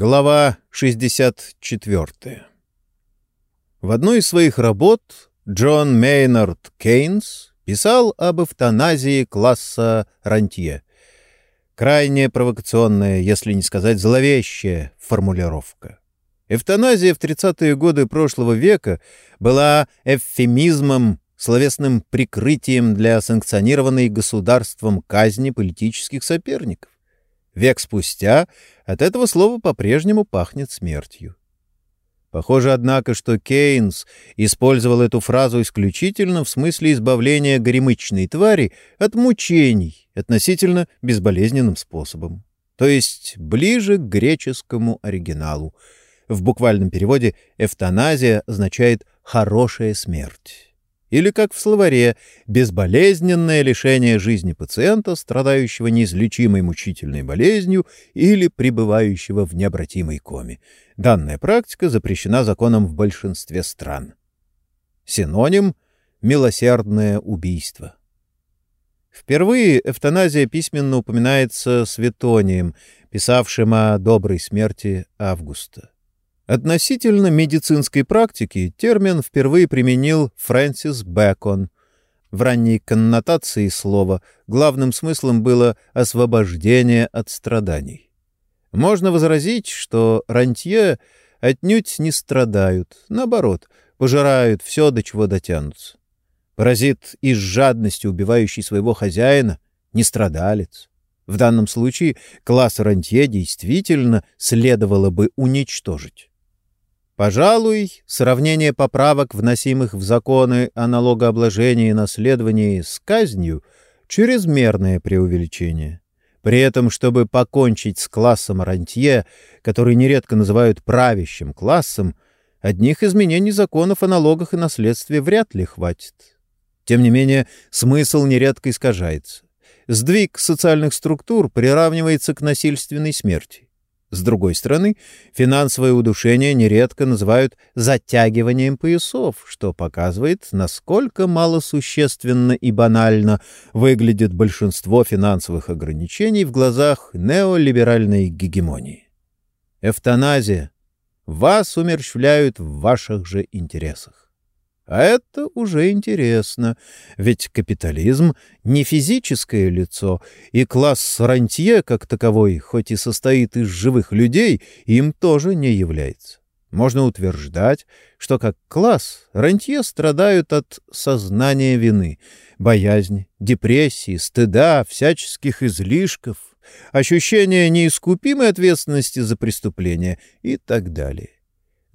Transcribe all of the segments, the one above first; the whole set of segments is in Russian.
Глава 64. В одной из своих работ Джон Мейнард Кейнс писал об эвтаназии класса рантье. Крайне провокационная, если не сказать зловещая формулировка. Эвтаназия в 30-е годы прошлого века была эвфемизмом, словесным прикрытием для санкционированной государством казни политических соперников. Век спустя от этого слова по-прежнему пахнет смертью. Похоже, однако, что Кейнс использовал эту фразу исключительно в смысле избавления горемычной твари от мучений относительно безболезненным способом, то есть ближе к греческому оригиналу. В буквальном переводе «эвтаназия» означает «хорошая смерть» или, как в словаре, безболезненное лишение жизни пациента, страдающего неизлечимой мучительной болезнью или пребывающего в необратимой коме. Данная практика запрещена законом в большинстве стран. Синоним — милосердное убийство. Впервые эвтаназия письменно упоминается Светонием, писавшим о доброй смерти Августа. Относительно медицинской практики термин впервые применил Фрэнсис Бэкон. В ранней коннотации слова главным смыслом было освобождение от страданий. Можно возразить, что рантье отнюдь не страдают, наоборот, пожирают все, до чего дотянутся. Паразит из жадности, убивающий своего хозяина, не страдалец. В данном случае класс рантье действительно следовало бы уничтожить. Пожалуй, сравнение поправок, вносимых в законы о налогообложении и наследовании с казнью — чрезмерное преувеличение. При этом, чтобы покончить с классом рантье, который нередко называют правящим классом, одних изменений законов о налогах и наследстве вряд ли хватит. Тем не менее, смысл нередко искажается. Сдвиг социальных структур приравнивается к насильственной смерти. С другой стороны, финансовое удушение нередко называют затягиванием поясов, что показывает, насколько малосущественно и банально выглядит большинство финансовых ограничений в глазах неолиберальной гегемонии. Эвтаназия. Вас умерщвляют в ваших же интересах. А это уже интересно, ведь капитализм — не физическое лицо, и класс рантье, как таковой, хоть и состоит из живых людей, им тоже не является. Можно утверждать, что как класс рантье страдают от сознания вины, боязни, депрессии, стыда, всяческих излишков, ощущения неискупимой ответственности за преступление и так далее.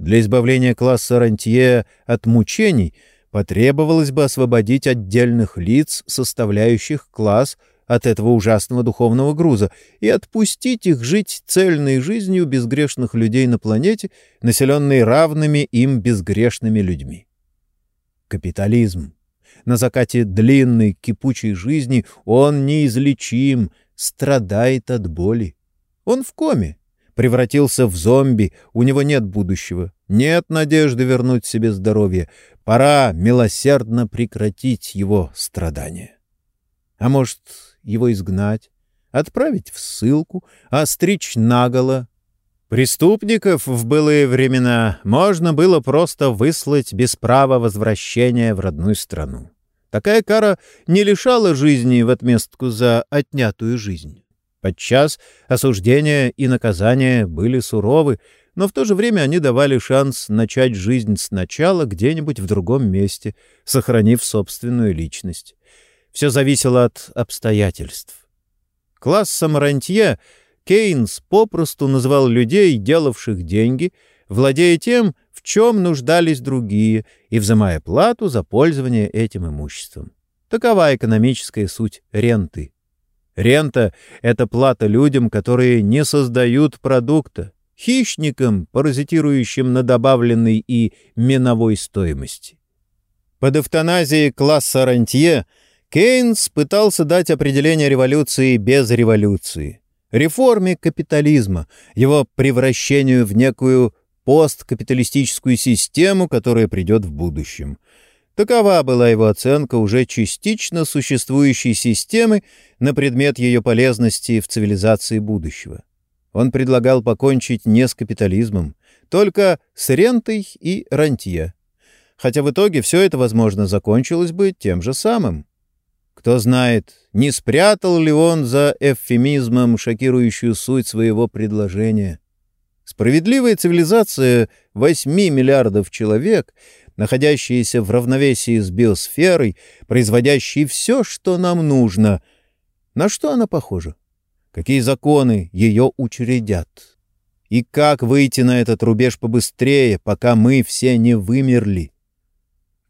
Для избавления класса рантье от мучений потребовалось бы освободить отдельных лиц, составляющих класс, от этого ужасного духовного груза и отпустить их жить цельной жизнью безгрешных людей на планете, населенной равными им безгрешными людьми. Капитализм. На закате длинной кипучей жизни он неизлечим, страдает от боли. Он в коме, превратился в зомби, у него нет будущего, нет надежды вернуть себе здоровье. Пора милосердно прекратить его страдания. А может, его изгнать, отправить в ссылку, остричь наголо? Преступников в былые времена можно было просто выслать без права возвращения в родную страну. Такая кара не лишала жизни в отместку за отнятую жизнь. Подчас осуждения и наказания были суровы, но в то же время они давали шанс начать жизнь сначала где-нибудь в другом месте, сохранив собственную личность. Все зависело от обстоятельств. Классом рантье Кейнс попросту называл людей, делавших деньги, владея тем, в чем нуждались другие, и взимая плату за пользование этим имуществом. Такова экономическая суть ренты. Рента — это плата людям, которые не создают продукта, хищникам, паразитирующим на добавленной и миновой стоимости. Под эвтаназией класса рантье Кейнс пытался дать определение революции без революции, реформе капитализма, его превращению в некую посткапиталистическую систему, которая придет в будущем — Такова была его оценка уже частично существующей системы на предмет ее полезности в цивилизации будущего. Он предлагал покончить не с капитализмом, только с рентой и рантье. Хотя в итоге все это, возможно, закончилось бы тем же самым. Кто знает, не спрятал ли он за эвфемизмом шокирующую суть своего предложения. Справедливая цивилизация 8 миллиардов человек, находящаяся в равновесии с биосферой, производящей все, что нам нужно. На что она похожа? Какие законы ее учредят? И как выйти на этот рубеж побыстрее, пока мы все не вымерли?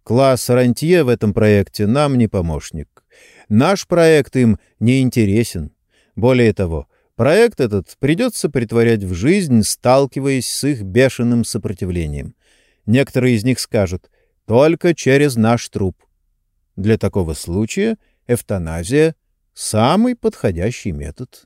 Класс рантье в этом проекте нам не помощник. Наш проект им не интересен. Более того, проект этот придется притворять в жизнь, сталкиваясь с их бешеным сопротивлением. Некоторые из них скажут «только через наш труп». Для такого случая эвтаназия — самый подходящий метод.